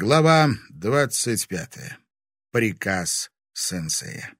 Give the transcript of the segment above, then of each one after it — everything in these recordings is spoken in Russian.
Глава двадцать пятая. Приказ сенсея.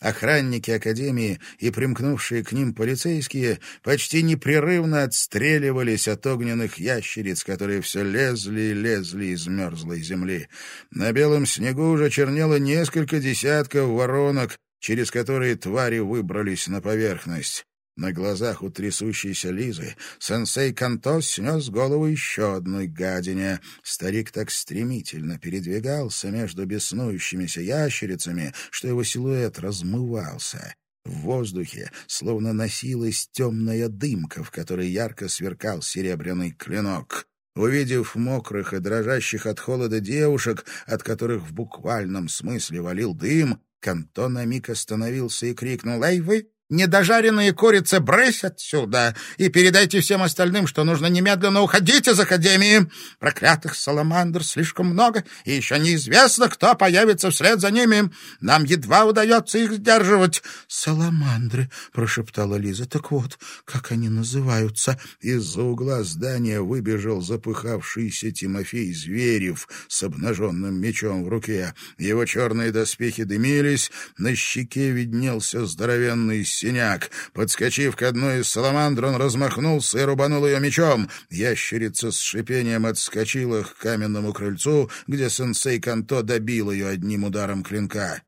Охранники Академии и примкнувшие к ним полицейские почти непрерывно отстреливались от огненных ящериц, которые все лезли и лезли из мерзлой земли. На белом снегу уже чернело несколько десятков воронок, через которые твари выбрались на поверхность. На глазах у трясущейся Лизы сенсей Канто снес голову еще одной гадине. Старик так стремительно передвигался между беснующимися ящерицами, что его силуэт размывался. В воздухе словно носилась темная дымка, в которой ярко сверкал серебряный клинок. Увидев мокрых и дрожащих от холода девушек, от которых в буквальном смысле валил дым, Канто на миг остановился и крикнул «Эй, вы, недожаренные курицы, брысь отсюда и передайте всем остальным, что нужно немедленно уходить из Академии. Проклятых саламандр слишком много, и еще неизвестно, кто появится вслед за ними. Нам едва удается их сдерживать. — Саламандры, — прошептала Лиза, — так вот, как они называются. Из-за угла здания выбежал запыхавшийся Тимофей Зверев с обнаженным мечом в руке. Его черные доспехи дымились, на щеке виднелся здоровенный синяк. Подскочив к одной из саламандр, он размахнулся и рубанул ее мечом. Ящерица с шипением отскочила к каменному крыльцу, где сенсей Канто добил ее одним ударом клинка.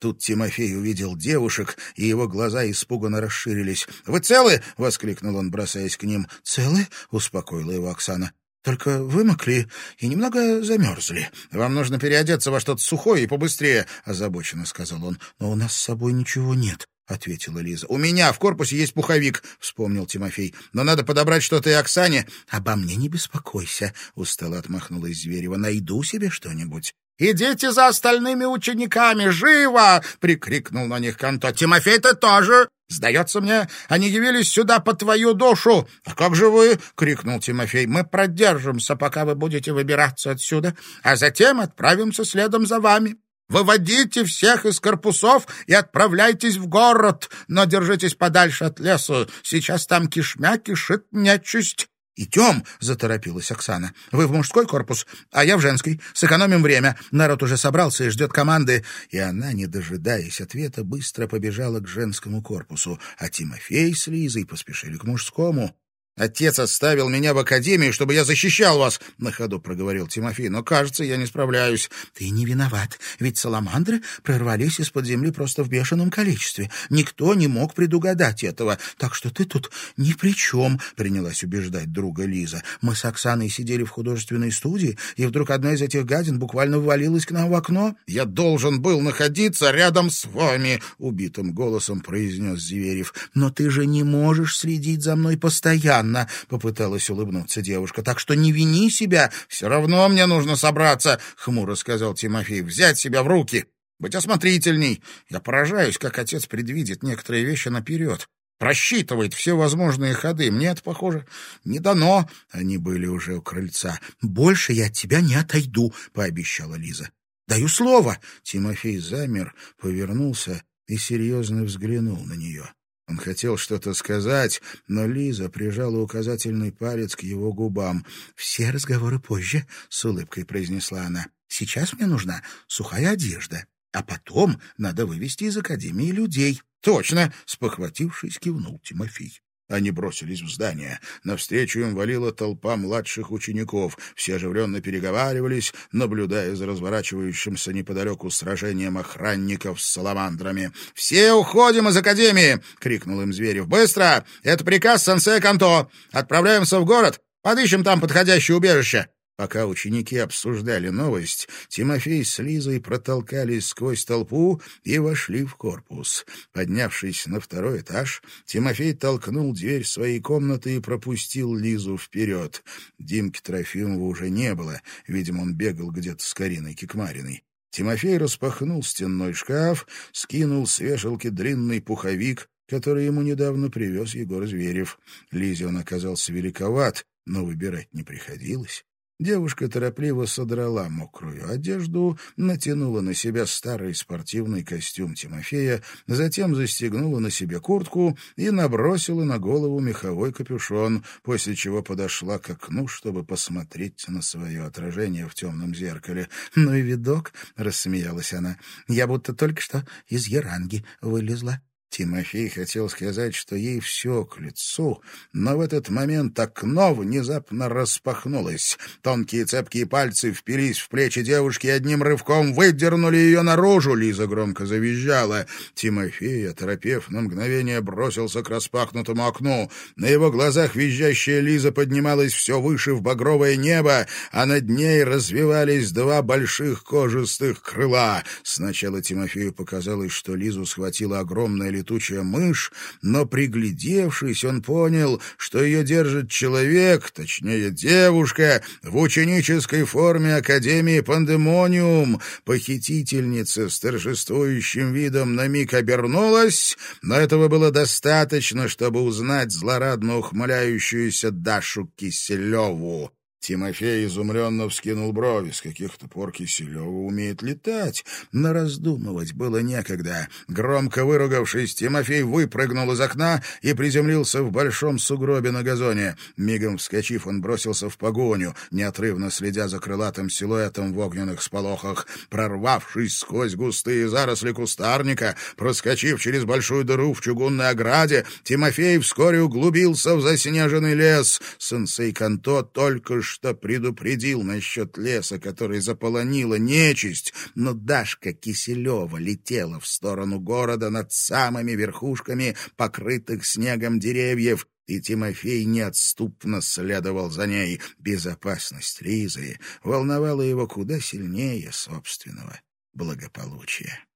Тут Тимофей увидел девушек, и его глаза испуганно расширились. «Вы целы?» — воскликнул он, бросаясь к ним. «Целы?» — успокоила его Оксана. «Только вымокли и немного замерзли. Вам нужно переодеться во что-то сухое и побыстрее», — озабоченно сказал он. «Но у нас с собой ничего нет. — ответила Лиза. — У меня в корпусе есть пуховик, — вспомнил Тимофей. — Но надо подобрать что-то и Оксане. — Обо мне не беспокойся, — устало отмахнулась Зверева. — Найду себе что-нибудь. «Идите за остальными учениками! Живо!» — прикрикнул на них Канто. «Тимофей, ты тоже! Сдается мне, они явились сюда по твою душу!» «А как же вы?» — крикнул Тимофей. «Мы продержимся, пока вы будете выбираться отсюда, а затем отправимся следом за вами». Выводите всех из корпусов и отправляйтесь в город, но держитесь подальше от леса. Сейчас там кишмя кишит нечисть. «Идем!» — заторопилась Оксана. «Вы в мужской корпус, а я в женский. Сэкономим время. Народ уже собрался и ждет команды». И она, не дожидаясь ответа, быстро побежала к женскому корпусу, а Тимофей с Лизой поспешили к мужскому. «Отец оставил меня в академии, чтобы я защищал вас», — на ходу проговорил Тимофей. «Но, кажется, я не справляюсь». «Ты не виноват, ведь саламандры прорвались из-под земли просто в бешеном количестве. Никто не мог предугадать этого, так что ты тут ни при чем», — принялась убеждать друга Лиза. «Мы с Оксаной сидели в художественной студии, и вдруг одна из этих гадин буквально ввалилась к нам в окно. Я должен был находиться рядом с вами», — убитым голосом произнес Зверев. «Но ты же не можешь следить за мной постоянно» странно, — попыталась улыбнуться девушка. — Так что не вини себя. Все равно мне нужно собраться, — хмуро сказал Тимофей. — Взять себя в руки. Быть осмотрительней. Я поражаюсь, как отец предвидит некоторые вещи наперед. Просчитывает все возможные ходы. Мне это, похоже, не дано. Они были уже у крыльца. — Больше я от тебя не отойду, — пообещала Лиза. — Даю слово. Тимофей замер, повернулся и серьезно взглянул на нее. Он хотел что-то сказать, но Лиза прижала указательный палец к его губам. «Все разговоры позже», — с улыбкой произнесла она. «Сейчас мне нужна сухая одежда, а потом надо вывести из академии людей». «Точно!» — спохватившись, кивнул Тимофей. Они бросились в здание. Навстречу им валила толпа младших учеников. Все оживленно переговаривались, наблюдая за разворачивающимся неподалеку сражением охранников с саламандрами. «Все уходим из академии!» — крикнул им Зверев. «Быстро! Это приказ сенсея Канто! Отправляемся в город! Подыщем там подходящее убежище!» Пока ученики обсуждали новость, Тимофей с Лизой протолкались сквозь толпу и вошли в корпус. Поднявшись на второй этаж, Тимофей толкнул дверь своей комнаты и пропустил Лизу вперед. Димки Трофимова уже не было, видимо, он бегал где-то с Кариной Кикмариной. Тимофей распахнул стенной шкаф, скинул с вешалки длинный пуховик, который ему недавно привез Егор Зверев. Лизе он оказался великоват, но выбирать не приходилось. Девушка торопливо содрала мокрую одежду, натянула на себя старый спортивный костюм Тимофея, затем застегнула на себе куртку и набросила на голову меховой капюшон, после чего подошла к окну, чтобы посмотреть на свое отражение в темном зеркале. «Ну и видок!» — рассмеялась она. «Я будто только что из Яранги вылезла». Тимофей хотел сказать, что ей все к лицу, но в этот момент окно внезапно распахнулось. Тонкие цепкие пальцы впились в плечи девушки и одним рывком выдернули ее наружу. Лиза громко завизжала. Тимофей, оторопев на мгновение, бросился к распахнутому окну. На его глазах визжащая Лиза поднималась все выше в багровое небо, а над ней развивались два больших кожистых крыла. Сначала Тимофею показалось, что Лизу схватила огромная летучая мышь, но, приглядевшись, он понял, что ее держит человек, точнее девушка, в ученической форме Академии Пандемониум. Похитительница с торжествующим видом на миг обернулась, но этого было достаточно, чтобы узнать злорадно ухмыляющуюся Дашу Киселеву. Тимофей изумленно вскинул брови. С каких-то пор Киселева умеет летать. Но раздумывать было некогда. Громко выругавшись, Тимофей выпрыгнул из окна и приземлился в большом сугробе на газоне. Мигом вскочив, он бросился в погоню, неотрывно следя за крылатым силуэтом в огненных сполохах. Прорвавшись сквозь густые заросли кустарника, проскочив через большую дыру в чугунной ограде, Тимофей вскоре углубился в заснеженный лес. Сенсей Канто только что предупредил насчет леса, который заполонила нечисть, но Дашка Киселева летела в сторону города над самыми верхушками покрытых снегом деревьев, и Тимофей неотступно следовал за ней. Безопасность Лизы волновала его куда сильнее собственного благополучия.